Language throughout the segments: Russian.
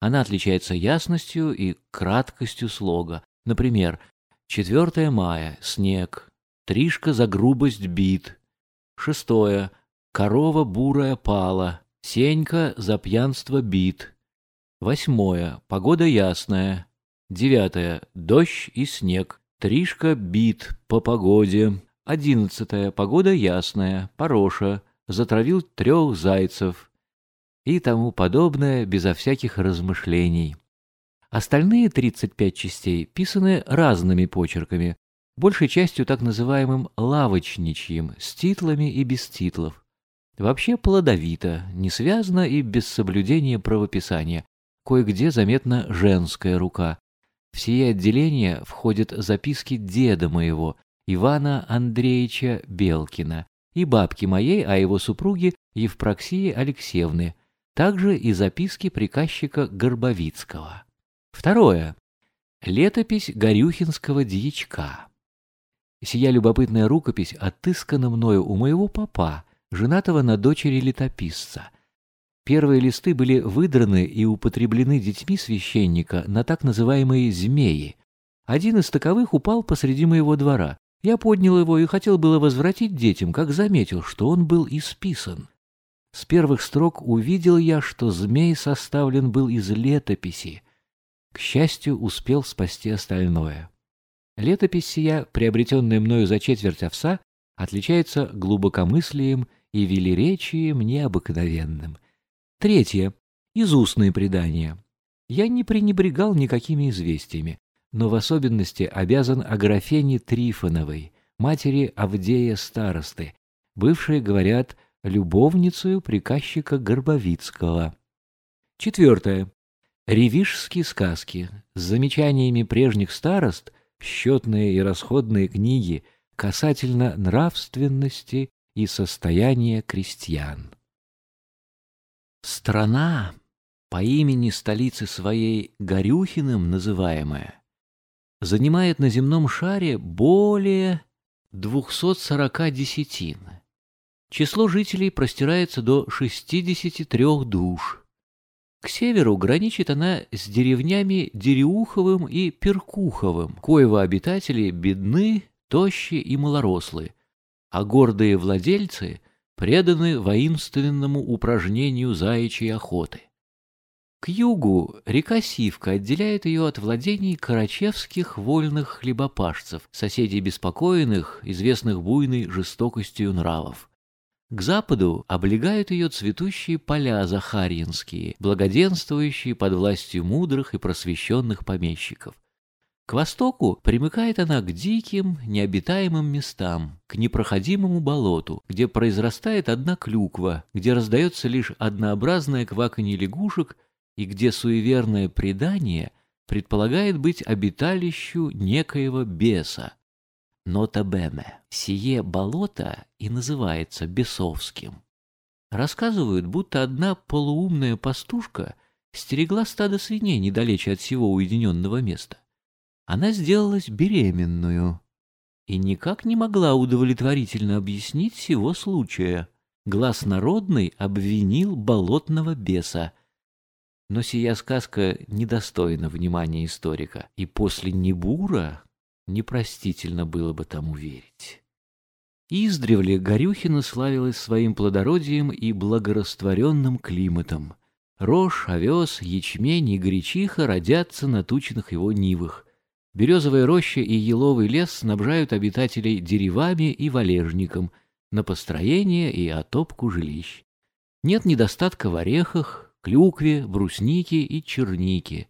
Она отличается ясностью и краткостью слога. Например, 4 мая — снег, Тришка за грубость бит. Шестое — корова бурая пала, Сенька за пьянство бит. Восьмое — погода ясная. Девятое — дождь и снег, Тришка бит по погоде. Одиннадцатое — погода ясная, Пороша, затравил трех зайцев. И тому подобное безо всяких размышлений. Остальные 35 частей писаны разными почерками, большей частью так называемым лавочничьим, с титлами и без титлов. Вообще плодовито, несвязно и без соблюдения правописания. Кое-где заметна женская рука. В сие отделение входят записки деда моего, Ивана Андреевича Белкина, и бабки моей, а его супруги Евпроксии Алексеевны, также и записки приказчика Горбовицкого. Второе. Летопись Горюхинского дьячка. Сия любопытная рукопись отыскана мною у моего папа, женатого на дочери летописца. Первые листы были выдраны и употреблены детьми священника на так называемые «змеи». Один из таковых упал посреди моего двора. Я поднял его и хотел было возвратить детям, как заметил, что он был исписан. С первых строк увидел я, что змей составлен был из летописи, к счастью, успел спасти остальное. Летопись сия, приобретенная мною за четверть овса, отличается глубокомыслием и велеречием необыкновенным. Третье. Из устные предания. Я не пренебрегал никакими известиями, но в особенности обязан Аграфене Трифоновой, матери Авдея Старосты, бывшей, говорят, любовницею приказчика Горбовицкого. Четвертое. Ревишские сказки с замечаниями прежних старост, счетные и расходные книги касательно нравственности и состояния крестьян. Страна, по имени столицы своей Горюхиным называемая, занимает на земном шаре более 240 десятин. Число жителей простирается до 63 душ. К северу граничит она с деревнями Дереуховым и Перкуховым, коего обитатели бедны, тощи и малорослы, а гордые владельцы преданы воинственному упражнению заячьей охоты. К югу река Сивка отделяет ее от владений карачевских вольных хлебопашцев, соседей беспокойных, известных буйной жестокостью нравов. К западу облегают ее цветущие поля захарьинские, благоденствующие под властью мудрых и просвещенных помещиков. К востоку примыкает она к диким, необитаемым местам, к непроходимому болоту, где произрастает одна клюква, где раздается лишь однообразное кваканье лягушек и где суеверное предание предполагает быть обиталищу некоего беса, Нота бене, сие болото и называется бесовским. Рассказывают, будто одна полуумная пастушка стерегла стадо свиней недалече от всего уединенного места. Она сделалась беременную и никак не могла удовлетворительно объяснить всего случая. Глаз народный обвинил болотного беса. Но сия сказка недостойна внимания историка, и после Небура непростительно было бы тому верить. Издревле Горюхина славилась своим плодородием и благорастворенным климатом. Рожь, овес, ячмень и гречиха родятся на тучных его нивах. Березовая роща и еловый лес снабжают обитателей деревами и валежником на построение и отопку жилищ. Нет недостатка в орехах, клюкве, бруснике и чернике.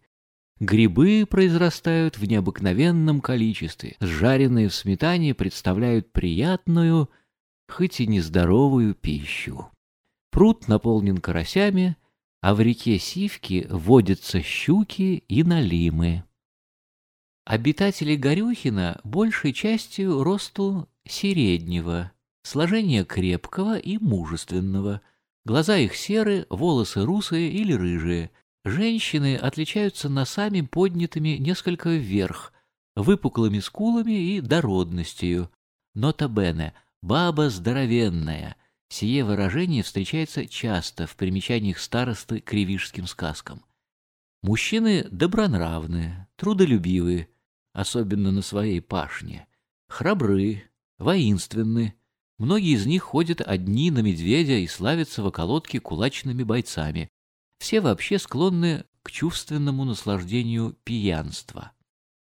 Грибы произрастают в необыкновенном количестве, сжаренные в сметане представляют приятную, хоть и нездоровую пищу. Пруд наполнен карасями, а в реке Сивки водятся щуки и налимы. Обитатели Горюхина большей частью росту среднего, сложения крепкого и мужественного. Глаза их серые, волосы русые или рыжие – Женщины отличаются носами поднятыми несколько вверх, выпуклыми скулами и дородностью. Нота бене баба здоровенная. Сие выражение встречается часто в примечаниях старосты к ревижским сказкам. Мужчины добронравные, трудолюбивые, особенно на своей пашне, храбры, воинственны. Многие из них ходят одни на медведя и славятся в околотке кулачными бойцами. Все вообще склонны к чувственному наслаждению пьянства.